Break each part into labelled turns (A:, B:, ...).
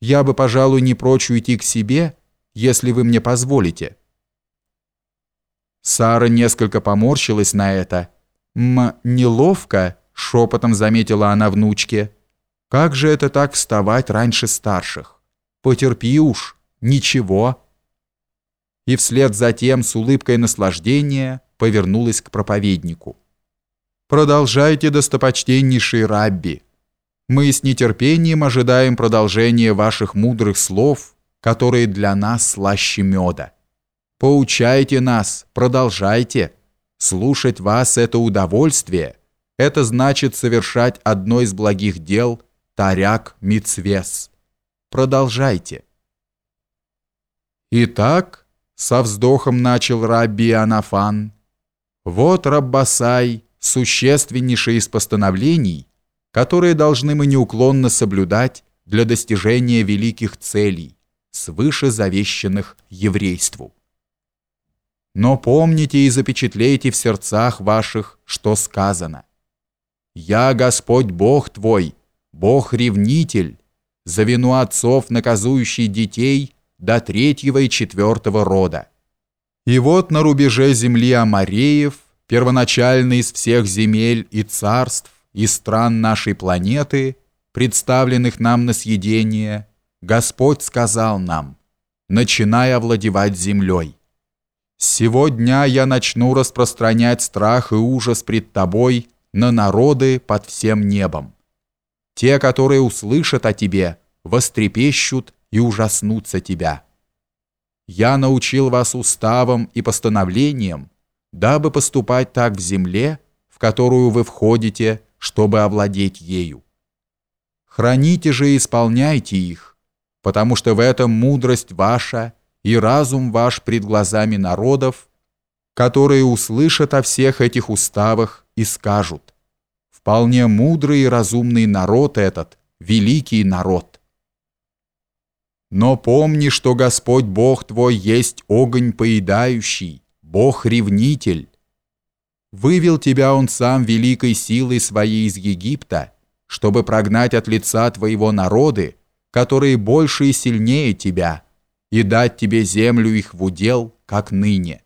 A: Я бы, пожалуй, не прочь уйти к себе, если вы мне позволите». Сара несколько поморщилась на это. «М, неловко», — шепотом заметила она внучке. «Как же это так вставать раньше старших? Потерпи уж, ничего». И вслед за тем с улыбкой наслаждения повернулась к проповеднику. «Продолжайте, достопочтеннейший Рабби. Мы с нетерпением ожидаем продолжения ваших мудрых слов, которые для нас слаще меда. Поучайте нас, продолжайте. Слушать вас – это удовольствие. Это значит совершать одно из благих дел – таряк мицвес. Продолжайте. Итак, со вздохом начал Рабби Анафан, вот Раббасай, существеннейшее из постановлений, которые должны мы неуклонно соблюдать для достижения великих целей, свыше завещанных еврейству. Но помните и запечатлейте в сердцах ваших, что сказано. «Я Господь Бог твой, Бог-ревнитель, за вину отцов, наказующий детей до третьего и четвертого рода. И вот на рубеже земли Амареев, первоначально из всех земель и царств, и стран нашей планеты, представленных нам на съедение, Господь сказал нам, начиная овладевать землей. «Сегодня я начну распространять страх и ужас пред тобой на народы под всем небом. Те, которые услышат о тебе, вострепещут и ужаснутся тебя. Я научил вас уставам и постановлениям, дабы поступать так в земле, в которую вы входите, чтобы овладеть ею. Храните же и исполняйте их, потому что в этом мудрость ваша и разум ваш пред глазами народов, которые услышат о всех этих уставах и скажут, «Вполне мудрый и разумный народ этот, великий народ». Но помни, что Господь Бог твой есть огонь поедающий, Бог-ревнитель, Вывел тебя он сам великой силой своей из Египта, чтобы прогнать от лица твоего народы, которые больше и сильнее тебя, и дать тебе землю их в удел, как ныне.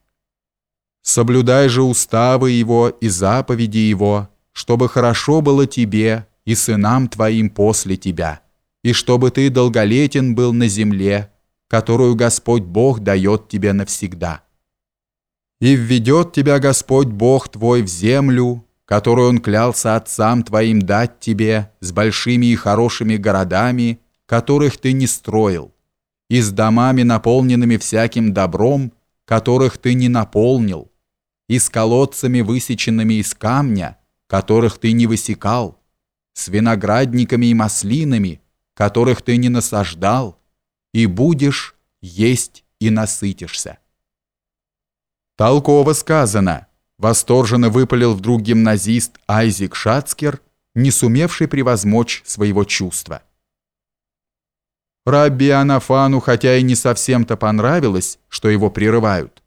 A: Соблюдай же уставы его и заповеди его, чтобы хорошо было тебе и сынам твоим после тебя, и чтобы ты долголетен был на земле, которую Господь Бог дает тебе навсегда и введет тебя Господь Бог твой в землю, которую Он клялся отцам твоим дать тебе с большими и хорошими городами, которых ты не строил, и с домами, наполненными всяким добром, которых ты не наполнил, и с колодцами, высеченными из камня, которых ты не высекал, с виноградниками и маслинами, которых ты не насаждал, и будешь есть и насытишься. «Толково сказано!» – восторженно выпалил вдруг гимназист Айзик Шацкер, не сумевший превозмочь своего чувства. Рабби Анафану хотя и не совсем-то понравилось, что его прерывают,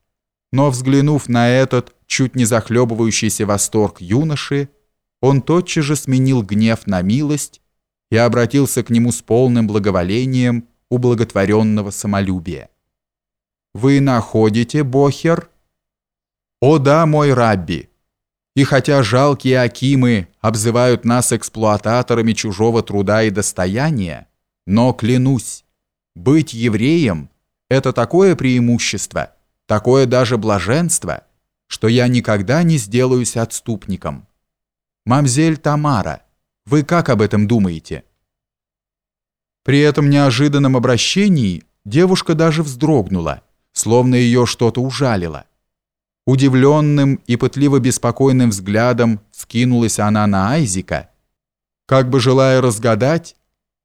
A: но взглянув на этот чуть не захлебывающийся восторг юноши, он тотчас же сменил гнев на милость и обратился к нему с полным благоволением у благотворенного самолюбия. «Вы находите, Бохер?» «О да, мой рабби!» И хотя жалкие акимы обзывают нас эксплуататорами чужого труда и достояния, но клянусь, быть евреем – это такое преимущество, такое даже блаженство, что я никогда не сделаюсь отступником. Мамзель Тамара, вы как об этом думаете? При этом неожиданном обращении девушка даже вздрогнула, словно ее что-то ужалило. Удивленным и пытливо-беспокойным взглядом скинулась она на Айзика, как бы желая разгадать,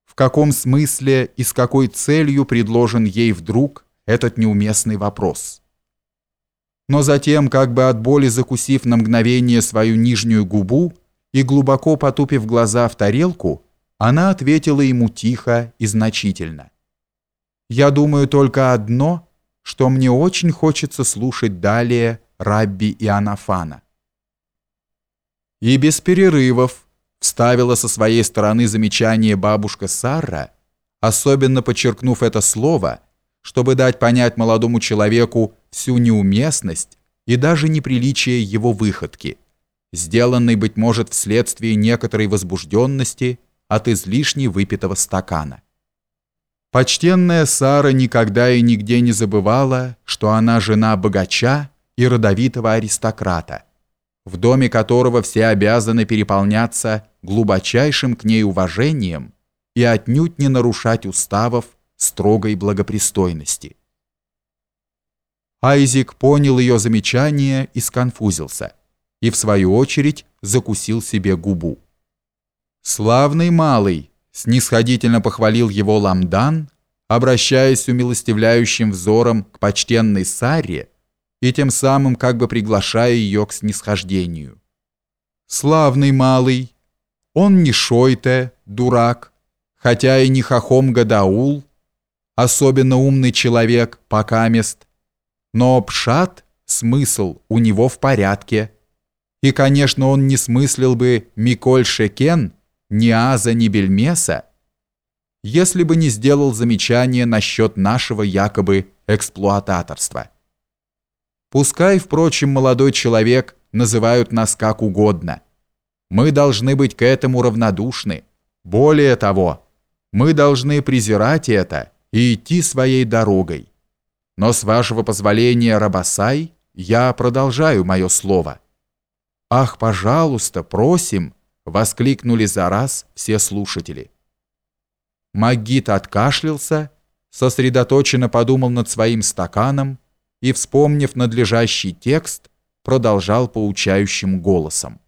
A: в каком смысле и с какой целью предложен ей вдруг этот неуместный вопрос. Но затем, как бы от боли закусив на мгновение свою нижнюю губу и глубоко потупив глаза в тарелку, она ответила ему тихо и значительно. «Я думаю только одно, что мне очень хочется слушать далее Рабби Иоаннафана. И без перерывов вставила со своей стороны замечание бабушка Сара, особенно подчеркнув это слово, чтобы дать понять молодому человеку всю неуместность и даже неприличие его выходки, сделанной, быть может, вследствие некоторой возбужденности от излишне выпитого стакана. Почтенная Сара никогда и нигде не забывала, что она жена богача и родовитого аристократа, в доме которого все обязаны переполняться глубочайшим к ней уважением и отнюдь не нарушать уставов строгой благопристойности. Айзик понял ее замечание и сконфузился, и в свою очередь закусил себе губу. «Славный малый!» — снисходительно похвалил его Ламдан, обращаясь умилостивляющим взором к почтенной Саре и тем самым как бы приглашая ее к снисхождению. «Славный малый! Он не Шойте, дурак, хотя и не Хохом Гадаул, особенно умный человек, покамест, но пшат, смысл у него в порядке. И, конечно, он не смыслил бы Миколь Шекен, ни Аза, ни Бельмеса, если бы не сделал замечание насчет нашего якобы эксплуататорства. Пускай, впрочем, молодой человек называют нас как угодно. Мы должны быть к этому равнодушны. Более того, мы должны презирать это и идти своей дорогой. Но с вашего позволения, Рабасай, я продолжаю мое слово. Ах, пожалуйста, просим, воскликнули за раз все слушатели. Магит откашлялся, сосредоточенно подумал над своим стаканом и, вспомнив надлежащий текст, продолжал поучающим голосом.